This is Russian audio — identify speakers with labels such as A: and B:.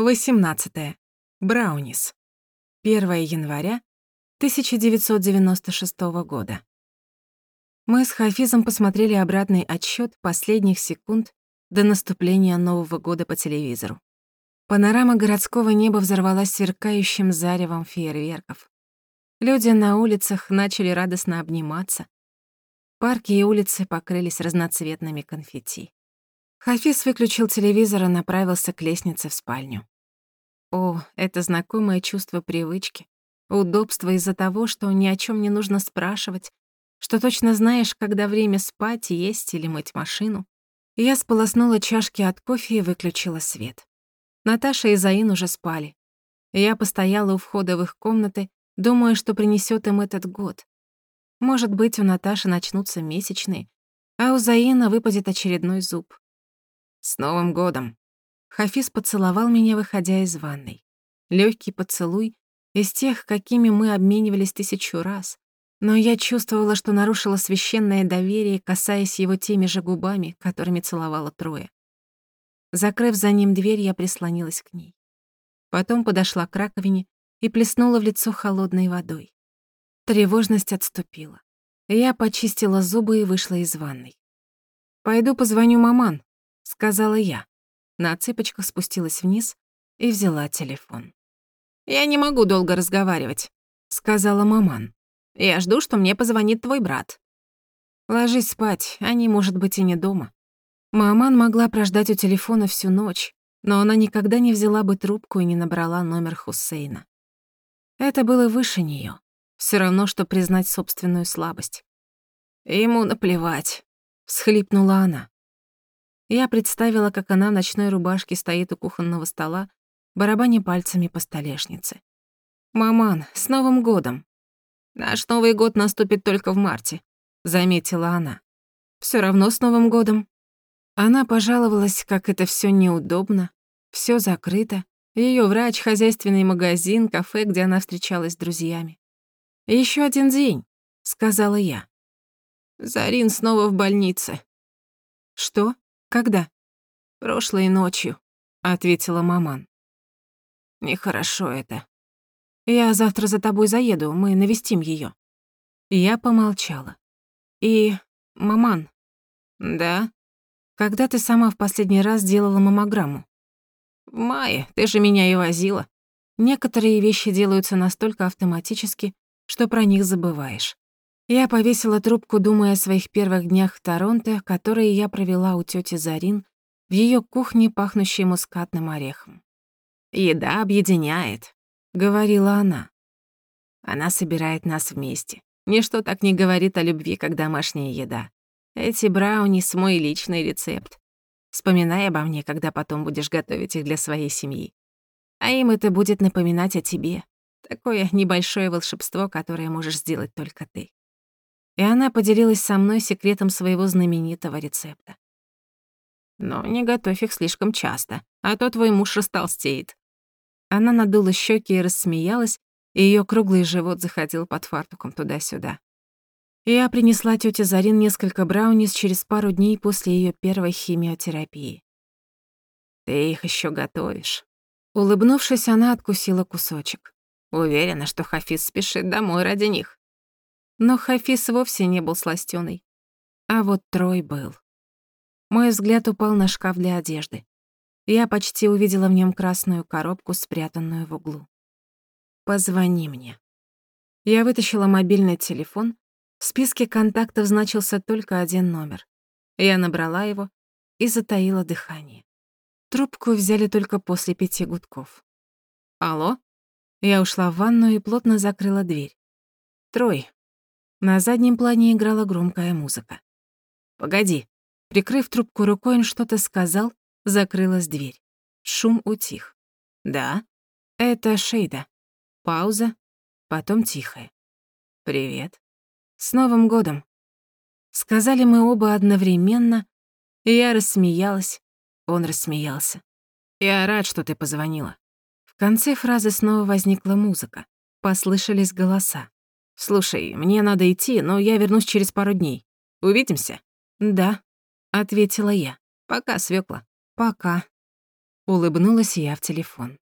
A: 18. Браунис. 1 января 1996 года. Мы с Хафизом посмотрели обратный отсчёт последних секунд до наступления Нового года по телевизору. Панорама городского неба взорвалась сверкающим заревом фейерверков. Люди на улицах начали радостно обниматься. Парки и улицы покрылись разноцветными конфетти. Хафиз выключил телевизор и направился к лестнице в спальню. О, это знакомое чувство привычки, удобство из-за того, что ни о чем не нужно спрашивать, что точно знаешь, когда время спать, есть или мыть машину. Я сполоснула чашки от кофе и выключила свет. Наташа и Заин уже спали. Я постояла у входа в их комнаты, думая, что принесет им этот год. Может быть, у Наташи начнутся месячные, а у Заина выпадет очередной зуб. «С Новым годом!» Хафиз поцеловал меня, выходя из ванной. Лёгкий поцелуй, из тех, какими мы обменивались тысячу раз. Но я чувствовала, что нарушила священное доверие, касаясь его теми же губами, которыми целовала Троя. Закрыв за ним дверь, я прислонилась к ней. Потом подошла к раковине и плеснула в лицо холодной водой. Тревожность отступила. Я почистила зубы и вышла из ванной. «Пойду позвоню маман», — сказала я на цыпочках спустилась вниз и взяла телефон. «Я не могу долго разговаривать», — сказала маман. «Я жду, что мне позвонит твой брат». «Ложись спать, они, может быть, и не дома». Маман могла прождать у телефона всю ночь, но она никогда не взяла бы трубку и не набрала номер Хусейна. Это было выше неё. Всё равно, что признать собственную слабость. «Ему наплевать», — всхлипнула она. Я представила, как она в ночной рубашке стоит у кухонного стола, барабаня пальцами по столешнице. «Маман, с Новым годом!» «Наш Новый год наступит только в марте», — заметила она. «Всё равно с Новым годом». Она пожаловалась, как это всё неудобно, всё закрыто. Её врач, хозяйственный магазин, кафе, где она встречалась с друзьями. «Ещё один день», — сказала я. Зарин снова в больнице. «Что?» «Когда?» «Прошлой ночью», — ответила маман. «Нехорошо это. Я завтра за тобой заеду, мы навестим её». Я помолчала. «И... маман?» «Да?» «Когда ты сама в последний раз делала маммограмму?» «В мае, ты же меня и возила». Некоторые вещи делаются настолько автоматически, что про них забываешь. Я повесила трубку, думая о своих первых днях в Торонто, которые я провела у тёти Зарин в её кухне, пахнущей мускатным орехом. «Еда объединяет», — говорила она. Она собирает нас вместе. Ничто так не говорит о любви, как домашняя еда. Эти брауни — мой личный рецепт. Вспоминай обо мне, когда потом будешь готовить их для своей семьи. А им это будет напоминать о тебе. Такое небольшое волшебство, которое можешь сделать только ты и она поделилась со мной секретом своего знаменитого рецепта. Но не готовь их слишком часто, а то твой муж растолстеет. Она надула щеки и рассмеялась, и её круглый живот заходил под фартуком туда-сюда. Я принесла тёте Зарин несколько браунис через пару дней после её первой химиотерапии. «Ты их ещё готовишь». Улыбнувшись, она откусила кусочек. Уверена, что Хафиз спешит домой ради них. Но Хафиз вовсе не был сластёный. А вот Трой был. Мой взгляд упал на шкаф для одежды. Я почти увидела в нём красную коробку, спрятанную в углу. «Позвони мне». Я вытащила мобильный телефон. В списке контактов значился только один номер. Я набрала его и затаила дыхание. Трубку взяли только после пяти гудков. «Алло?» Я ушла в ванную и плотно закрыла дверь. «Трой, на заднем плане играла громкая музыка. «Погоди». Прикрыв трубку рукой, он что-то сказал, закрылась дверь. Шум утих. «Да?» «Это Шейда». Пауза, потом тихая. «Привет». «С Новым годом». Сказали мы оба одновременно, я рассмеялась, он рассмеялся. «Я рад, что ты позвонила». В конце фразы снова возникла музыка. Послышались голоса. «Слушай, мне надо идти, но я вернусь через пару дней. Увидимся?» «Да», — ответила я. «Пока, свёкла». «Пока». Улыбнулась я в телефон.